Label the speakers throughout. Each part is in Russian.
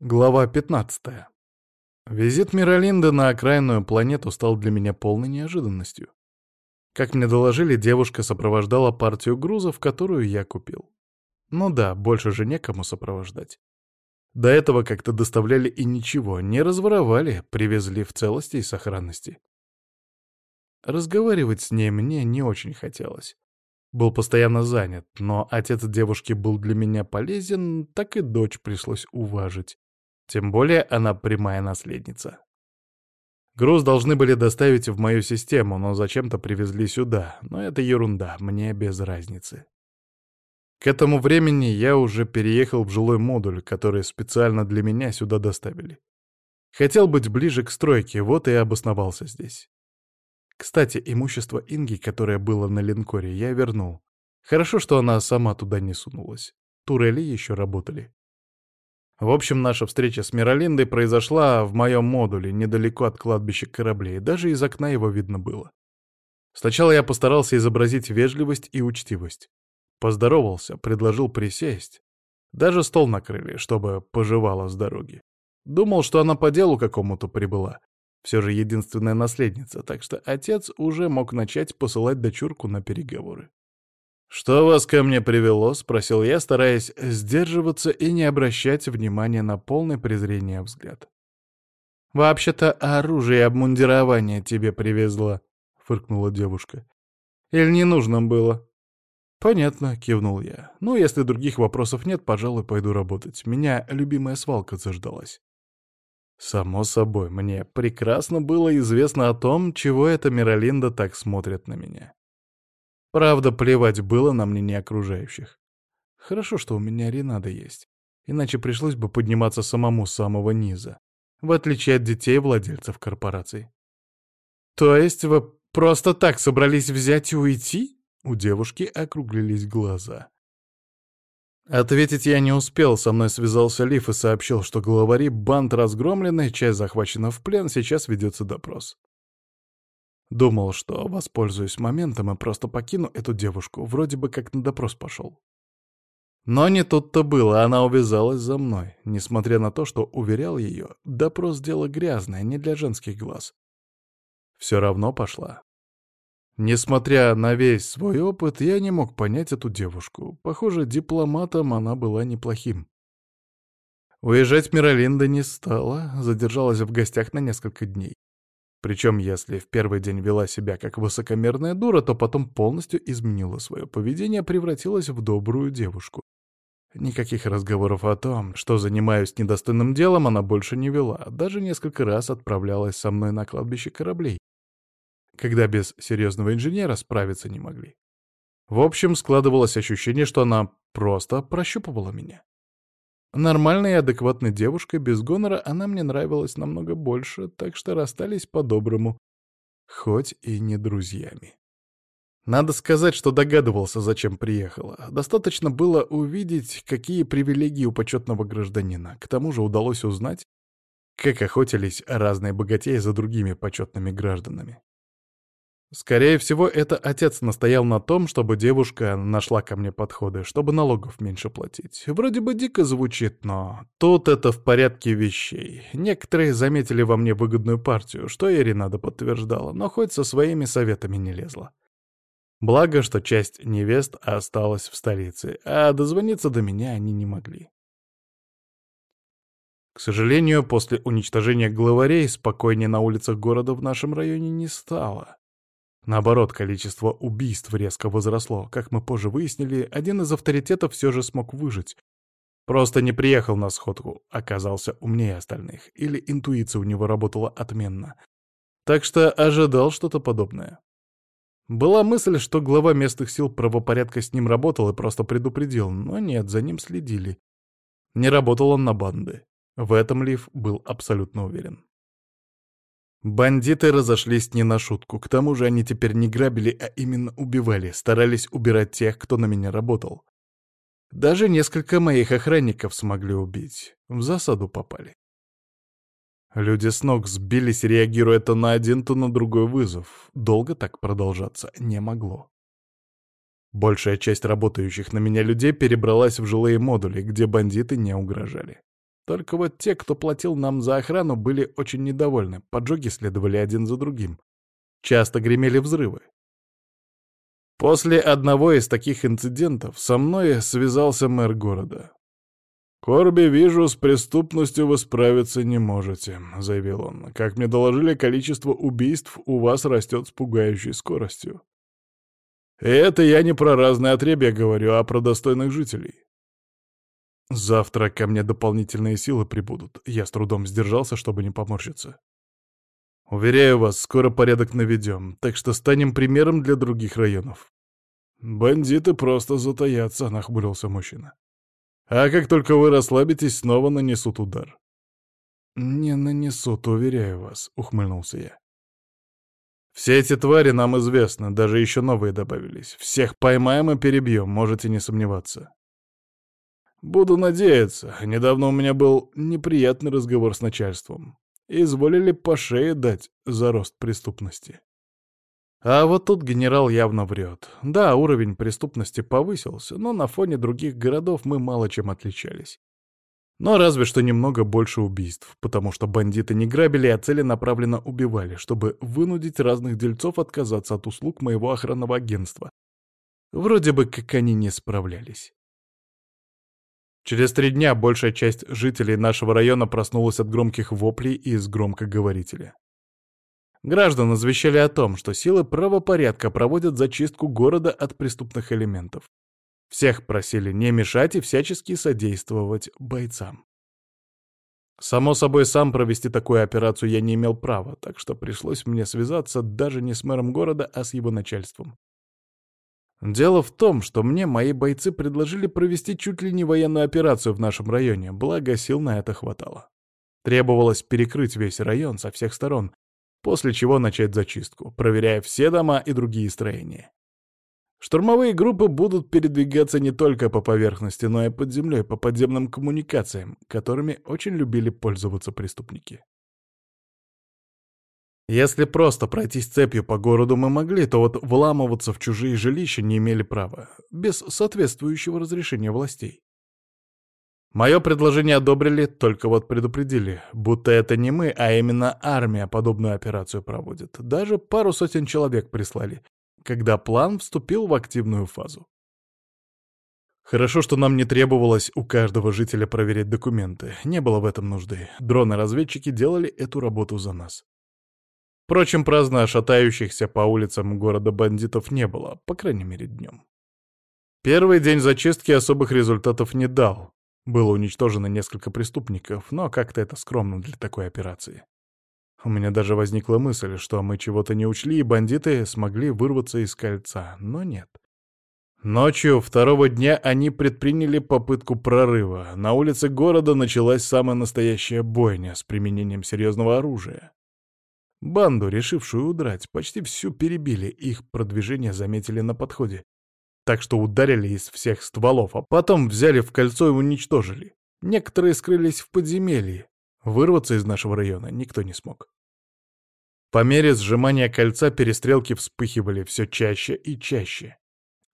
Speaker 1: Глава 15. Визит Миралинды на окраинную планету стал для меня полной неожиданностью. Как мне доложили, девушка сопровождала партию грузов, которую я купил. Ну да, больше же некому сопровождать. До этого как-то доставляли и ничего, не разворовали, привезли в целости и сохранности. Разговаривать с ней мне не очень хотелось. Был постоянно занят, но отец девушки был для меня полезен, так и дочь пришлось уважить. Тем более она прямая наследница. Груз должны были доставить в мою систему, но зачем-то привезли сюда. Но это ерунда, мне без разницы. К этому времени я уже переехал в жилой модуль, который специально для меня сюда доставили. Хотел быть ближе к стройке, вот и обосновался здесь. Кстати, имущество Инги, которое было на линкоре, я вернул. Хорошо, что она сама туда не сунулась. Турели еще работали. В общем, наша встреча с Миролиндой произошла в моем модуле, недалеко от кладбища кораблей, даже из окна его видно было. Сначала я постарался изобразить вежливость и учтивость. Поздоровался, предложил присесть. Даже стол накрыли, чтобы пожевала с дороги. Думал, что она по делу какому-то прибыла. Все же единственная наследница, так что отец уже мог начать посылать дочурку на переговоры. «Что вас ко мне привело?» — спросил я, стараясь сдерживаться и не обращать внимания на полное презрение взгляд. «Вообще-то оружие и обмундирование тебе привезло, — фыркнула девушка. «Или не нужно было?» «Понятно», — кивнул я. «Ну, если других вопросов нет, пожалуй, пойду работать. Меня любимая свалка заждалась». Само собой, мне прекрасно было известно о том, чего эта Миролинда так смотрит на меня. Правда, плевать было на мнение окружающих. Хорошо, что у меня Ренада есть, иначе пришлось бы подниматься самому с самого низа, в отличие от детей владельцев корпораций. «То есть вы просто так собрались взять и уйти?» У девушки округлились глаза. Ответить я не успел, со мной связался Лиф и сообщил, что главари банд разгромлены, часть захвачена в плен, сейчас ведется допрос. Думал, что воспользуюсь моментом и просто покину эту девушку, вроде бы как на допрос пошел. Но не тут-то было, она увязалась за мной, несмотря на то, что уверял ее, допрос — дело грязное, не для женских глаз. Все равно пошла. Несмотря на весь свой опыт, я не мог понять эту девушку. Похоже, дипломатом она была неплохим. Уезжать Миролинда не стала, задержалась в гостях на несколько дней. Причем, если в первый день вела себя как высокомерная дура, то потом полностью изменила свое поведение, превратилась в добрую девушку. Никаких разговоров о том, что занимаюсь недостойным делом, она больше не вела, а даже несколько раз отправлялась со мной на кладбище кораблей, когда без серьезного инженера справиться не могли. В общем, складывалось ощущение, что она просто прощупывала меня. Нормальной и адекватной девушкой без гонора она мне нравилась намного больше, так что расстались по-доброму, хоть и не друзьями. Надо сказать, что догадывался, зачем приехала. Достаточно было увидеть, какие привилегии у почетного гражданина. К тому же удалось узнать, как охотились разные богатеи за другими почетными гражданами. Скорее всего, это отец настоял на том, чтобы девушка нашла ко мне подходы, чтобы налогов меньше платить. Вроде бы дико звучит, но тут это в порядке вещей. Некоторые заметили во мне выгодную партию, что и подтверждала, но хоть со своими советами не лезла. Благо, что часть невест осталась в столице, а дозвониться до меня они не могли. К сожалению, после уничтожения главарей спокойнее на улицах города в нашем районе не стало. Наоборот, количество убийств резко возросло. Как мы позже выяснили, один из авторитетов все же смог выжить. Просто не приехал на сходку, оказался умнее остальных, или интуиция у него работала отменно. Так что ожидал что-то подобное. Была мысль, что глава местных сил правопорядка с ним работал и просто предупредил, но нет, за ним следили. Не работал он на банды. В этом Лив был абсолютно уверен. Бандиты разошлись не на шутку. К тому же они теперь не грабили, а именно убивали, старались убирать тех, кто на меня работал. Даже несколько моих охранников смогли убить. В засаду попали. Люди с ног сбились, реагируя то на один, то на другой вызов. Долго так продолжаться не могло. Большая часть работающих на меня людей перебралась в жилые модули, где бандиты не угрожали. Только вот те, кто платил нам за охрану, были очень недовольны, поджоги следовали один за другим. Часто гремели взрывы. После одного из таких инцидентов со мной связался мэр города. «Корби, вижу, с преступностью вы справиться не можете», — заявил он. «Как мне доложили, количество убийств у вас растет с пугающей скоростью». Это я не про разные отребья говорю, а про достойных жителей. Завтра ко мне дополнительные силы прибудут. Я с трудом сдержался, чтобы не поморщиться. Уверяю вас, скоро порядок наведем, так что станем примером для других районов. Бандиты просто затаятся, нахмурился мужчина. А как только вы расслабитесь, снова нанесут удар. Не нанесут, уверяю вас, ухмыльнулся я. Все эти твари нам известны, даже еще новые добавились. Всех поймаем и перебьем, можете не сомневаться. «Буду надеяться. Недавно у меня был неприятный разговор с начальством. Изволили по шее дать за рост преступности». А вот тут генерал явно врет. Да, уровень преступности повысился, но на фоне других городов мы мало чем отличались. Но разве что немного больше убийств, потому что бандиты не грабили, а целенаправленно убивали, чтобы вынудить разных дельцов отказаться от услуг моего охранного агентства. Вроде бы как они не справлялись. Через три дня большая часть жителей нашего района проснулась от громких воплей из громкоговорителя. Граждан извещали о том, что силы правопорядка проводят зачистку города от преступных элементов. Всех просили не мешать и всячески содействовать бойцам. Само собой, сам провести такую операцию я не имел права, так что пришлось мне связаться даже не с мэром города, а с его начальством. Дело в том, что мне мои бойцы предложили провести чуть ли не военную операцию в нашем районе, благо сил на это хватало. Требовалось перекрыть весь район со всех сторон, после чего начать зачистку, проверяя все дома и другие строения. Штурмовые группы будут передвигаться не только по поверхности, но и под землей, по подземным коммуникациям, которыми очень любили пользоваться преступники. Если просто пройтись цепью по городу мы могли, то вот вламываться в чужие жилища не имели права, без соответствующего разрешения властей. Мое предложение одобрили, только вот предупредили, будто это не мы, а именно армия подобную операцию проводит. Даже пару сотен человек прислали, когда план вступил в активную фазу. Хорошо, что нам не требовалось у каждого жителя проверять документы. Не было в этом нужды. Дроны-разведчики делали эту работу за нас. Впрочем, праздно шатающихся по улицам города бандитов не было, по крайней мере, днем. Первый день зачистки особых результатов не дал. Было уничтожено несколько преступников, но как-то это скромно для такой операции. У меня даже возникла мысль, что мы чего-то не учли, и бандиты смогли вырваться из кольца, но нет. Ночью второго дня они предприняли попытку прорыва. На улице города началась самая настоящая бойня с применением серьезного оружия. Банду, решившую удрать, почти всю перебили, их продвижение заметили на подходе. Так что ударили из всех стволов, а потом взяли в кольцо и уничтожили. Некоторые скрылись в подземелье. Вырваться из нашего района никто не смог. По мере сжимания кольца перестрелки вспыхивали все чаще и чаще.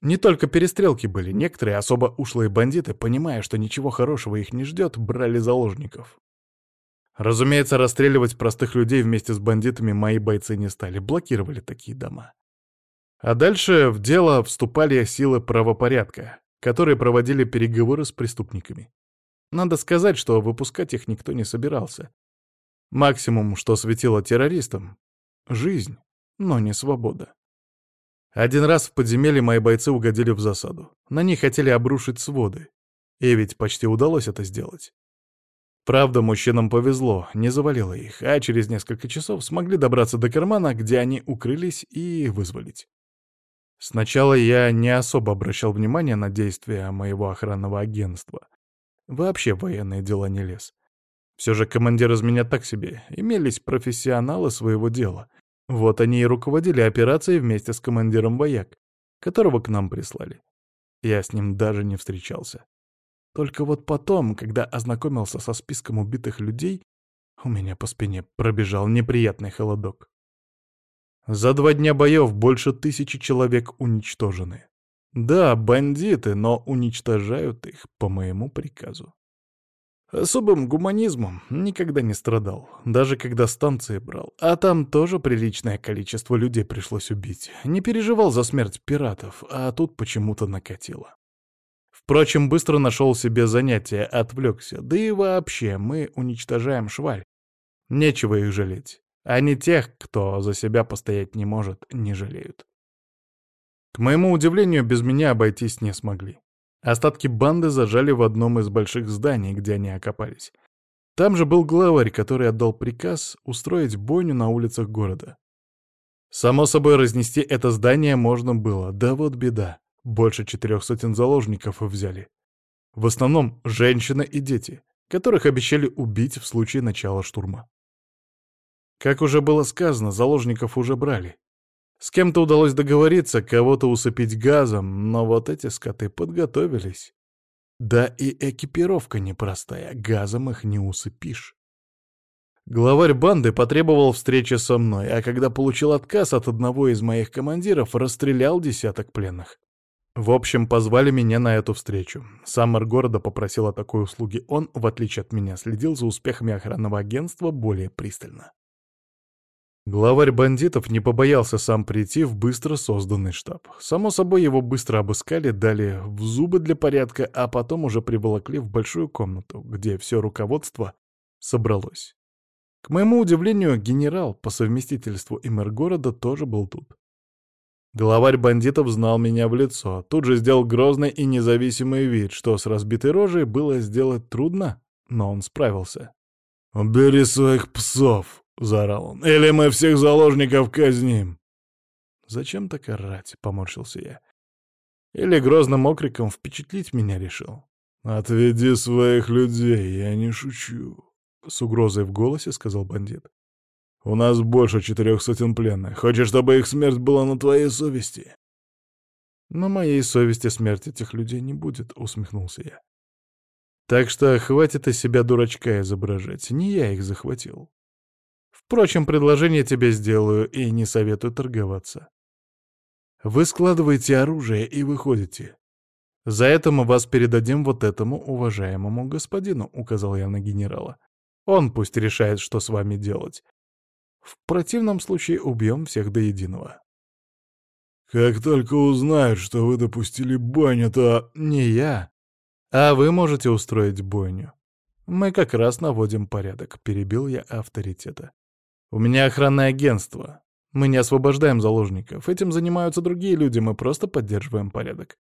Speaker 1: Не только перестрелки были, некоторые особо ушлые бандиты, понимая, что ничего хорошего их не ждет, брали заложников. Разумеется, расстреливать простых людей вместе с бандитами мои бойцы не стали, блокировали такие дома. А дальше в дело вступали силы правопорядка, которые проводили переговоры с преступниками. Надо сказать, что выпускать их никто не собирался. Максимум, что светило террористам — жизнь, но не свобода. Один раз в подземелье мои бойцы угодили в засаду. На них хотели обрушить своды. И ведь почти удалось это сделать. Правда, мужчинам повезло, не завалило их, а через несколько часов смогли добраться до кармана, где они укрылись, и вызволить. Сначала я не особо обращал внимание на действия моего охранного агентства. Вообще в военные дела не лез. Все же командир из меня так себе. Имелись профессионалы своего дела. Вот они и руководили операцией вместе с командиром вояк, которого к нам прислали. Я с ним даже не встречался. Только вот потом, когда ознакомился со списком убитых людей, у меня по спине пробежал неприятный холодок. За два дня боев больше тысячи человек уничтожены. Да, бандиты, но уничтожают их по моему приказу. Особым гуманизмом никогда не страдал, даже когда станции брал. А там тоже приличное количество людей пришлось убить. Не переживал за смерть пиратов, а тут почему-то накатило. Впрочем, быстро нашел себе занятие, отвлекся. Да и вообще, мы уничтожаем шваль. Нечего их жалеть. Они тех, кто за себя постоять не может, не жалеют. К моему удивлению, без меня обойтись не смогли. Остатки банды зажали в одном из больших зданий, где они окопались. Там же был главарь, который отдал приказ устроить бойню на улицах города. Само собой, разнести это здание можно было, да вот беда. Больше четырех сотен заложников взяли. В основном женщины и дети, которых обещали убить в случае начала штурма. Как уже было сказано, заложников уже брали. С кем-то удалось договориться, кого-то усыпить газом, но вот эти скоты подготовились. Да и экипировка непростая, газом их не усыпишь. Главарь банды потребовал встречи со мной, а когда получил отказ от одного из моих командиров, расстрелял десяток пленных. В общем, позвали меня на эту встречу. Сам мэр города попросил о такой услуге. Он, в отличие от меня, следил за успехами охранного агентства более пристально. Главарь бандитов не побоялся сам прийти в быстро созданный штаб. Само собой, его быстро обыскали, дали в зубы для порядка, а потом уже приволокли в большую комнату, где все руководство собралось. К моему удивлению, генерал по совместительству и мэр города тоже был тут. Главарь бандитов знал меня в лицо, тут же сделал грозный и независимый вид, что с разбитой рожей было сделать трудно, но он справился. «Убери своих псов!» — заорал он. «Или мы всех заложников казним!» «Зачем так орать?» — поморщился я. «Или грозным окриком впечатлить меня решил?» «Отведи своих людей, я не шучу», — с угрозой в голосе сказал бандит. У нас больше четырех сотен пленных. Хочешь, чтобы их смерть была на твоей совести?» «На моей совести смерть этих людей не будет», — усмехнулся я. «Так что хватит из себя дурачка изображать. Не я их захватил. Впрочем, предложение тебе сделаю и не советую торговаться. Вы складываете оружие и выходите. За это мы вас передадим вот этому уважаемому господину», — указал я на генерала. «Он пусть решает, что с вами делать. В противном случае убьем всех до единого. «Как только узнают, что вы допустили баню, то...» «Не я. А вы можете устроить бойню. Мы как раз наводим порядок», — перебил я авторитета. «У меня охранное агентство. Мы не освобождаем заложников. Этим занимаются другие люди, мы просто поддерживаем порядок.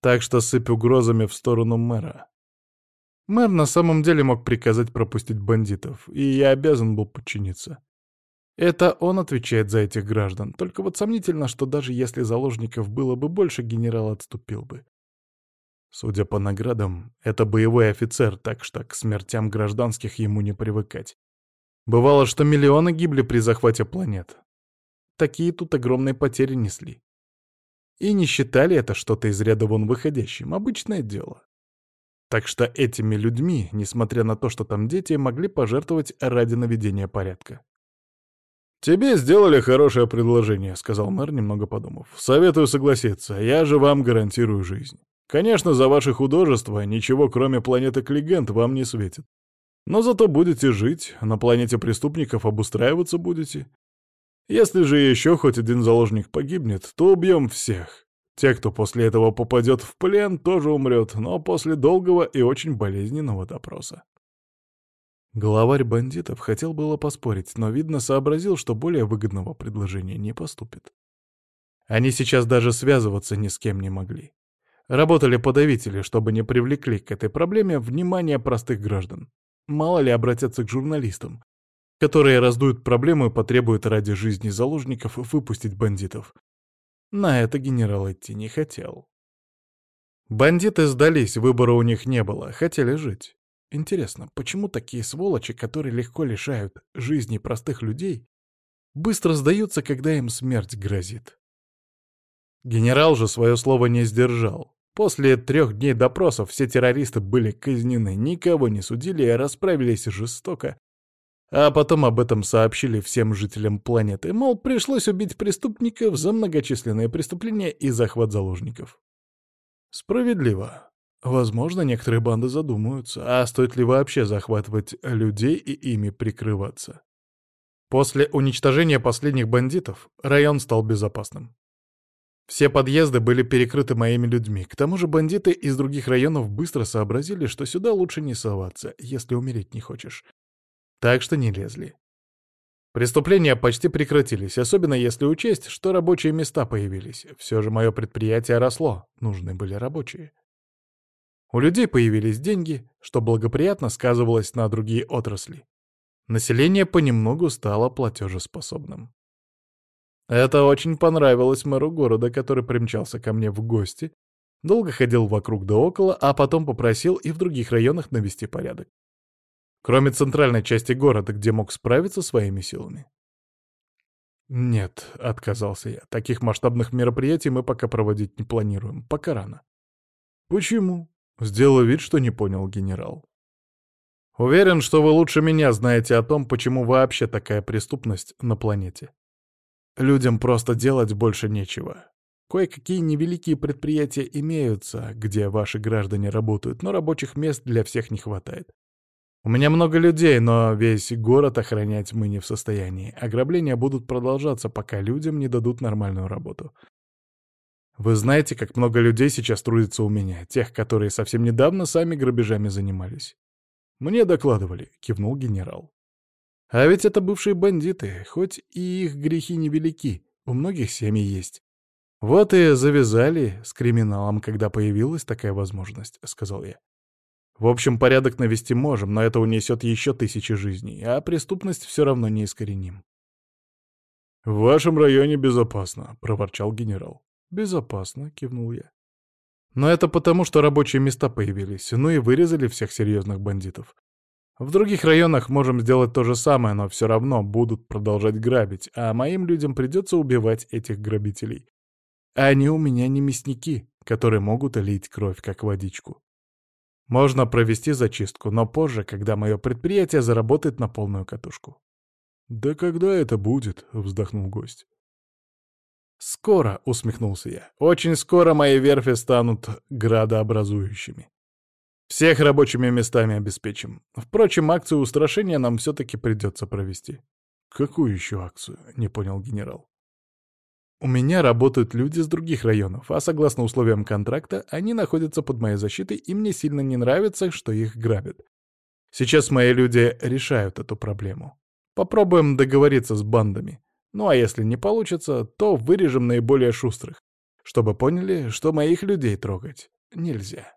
Speaker 1: Так что сыпь угрозами в сторону мэра». Мэр на самом деле мог приказать пропустить бандитов, и я обязан был подчиниться. Это он отвечает за этих граждан, только вот сомнительно, что даже если заложников было бы больше, генерал отступил бы. Судя по наградам, это боевой офицер, так что к смертям гражданских ему не привыкать. Бывало, что миллионы гибли при захвате планет. Такие тут огромные потери несли. И не считали это что-то из ряда вон выходящим, обычное дело. Так что этими людьми, несмотря на то, что там дети, могли пожертвовать ради наведения порядка. «Тебе сделали хорошее предложение», — сказал мэр, немного подумав. «Советую согласиться, я же вам гарантирую жизнь. Конечно, за ваше художество ничего, кроме планеты Клигент, вам не светит. Но зато будете жить, на планете преступников обустраиваться будете. Если же еще хоть один заложник погибнет, то убьем всех. Те, кто после этого попадет в плен, тоже умрет, но после долгого и очень болезненного допроса. Главарь бандитов хотел было поспорить, но, видно, сообразил, что более выгодного предложения не поступит. Они сейчас даже связываться ни с кем не могли. Работали подавители, чтобы не привлекли к этой проблеме внимание простых граждан. Мало ли обратятся к журналистам, которые раздуют проблему и потребуют ради жизни заложников выпустить бандитов. На это генерал идти не хотел. Бандиты сдались, выбора у них не было, хотели жить. Интересно, почему такие сволочи, которые легко лишают жизни простых людей, быстро сдаются, когда им смерть грозит? Генерал же свое слово не сдержал. После трех дней допросов все террористы были казнены, никого не судили и расправились жестоко. А потом об этом сообщили всем жителям планеты, мол, пришлось убить преступников за многочисленные преступления и захват заложников. Справедливо. Возможно, некоторые банды задумаются, а стоит ли вообще захватывать людей и ими прикрываться. После уничтожения последних бандитов район стал безопасным. Все подъезды были перекрыты моими людьми. К тому же бандиты из других районов быстро сообразили, что сюда лучше не соваться, если умереть не хочешь. Так что не лезли. Преступления почти прекратились, особенно если учесть, что рабочие места появились. Все же мое предприятие росло, нужны были рабочие. У людей появились деньги, что благоприятно сказывалось на другие отрасли. Население понемногу стало платежеспособным. Это очень понравилось мэру города, который примчался ко мне в гости, долго ходил вокруг да около, а потом попросил и в других районах навести порядок. Кроме центральной части города, где мог справиться своими силами. «Нет», — отказался я, — «таких масштабных мероприятий мы пока проводить не планируем, пока рано». «Почему?» Сделал вид, что не понял генерал. Уверен, что вы лучше меня знаете о том, почему вообще такая преступность на планете. Людям просто делать больше нечего. Кое-какие невеликие предприятия имеются, где ваши граждане работают, но рабочих мест для всех не хватает. У меня много людей, но весь город охранять мы не в состоянии. Ограбления будут продолжаться, пока людям не дадут нормальную работу. Вы знаете, как много людей сейчас трудится у меня, тех, которые совсем недавно сами грабежами занимались. Мне докладывали, кивнул генерал. А ведь это бывшие бандиты, хоть и их грехи невелики, у многих семьи есть. Вот и завязали с криминалом, когда появилась такая возможность, сказал я. В общем, порядок навести можем, но это унесет еще тысячи жизней, а преступность все равно неискореним. «В вашем районе безопасно», — проворчал генерал. «Безопасно», — кивнул я. «Но это потому, что рабочие места появились, ну и вырезали всех серьезных бандитов. В других районах можем сделать то же самое, но все равно будут продолжать грабить, а моим людям придется убивать этих грабителей. А они у меня не мясники, которые могут лить кровь, как водичку. Можно провести зачистку, но позже, когда мое предприятие заработает на полную катушку». «Да когда это будет?» — вздохнул гость. «Скоро», — усмехнулся я, — «очень скоро мои верфи станут градообразующими. Всех рабочими местами обеспечим. Впрочем, акцию устрашения нам все-таки придется провести». «Какую еще акцию?» — не понял генерал. «У меня работают люди с других районов, а согласно условиям контракта, они находятся под моей защитой, и мне сильно не нравится, что их грабят. Сейчас мои люди решают эту проблему. Попробуем договориться с бандами». Ну а если не получится, то вырежем наиболее шустрых, чтобы поняли, что моих людей трогать нельзя.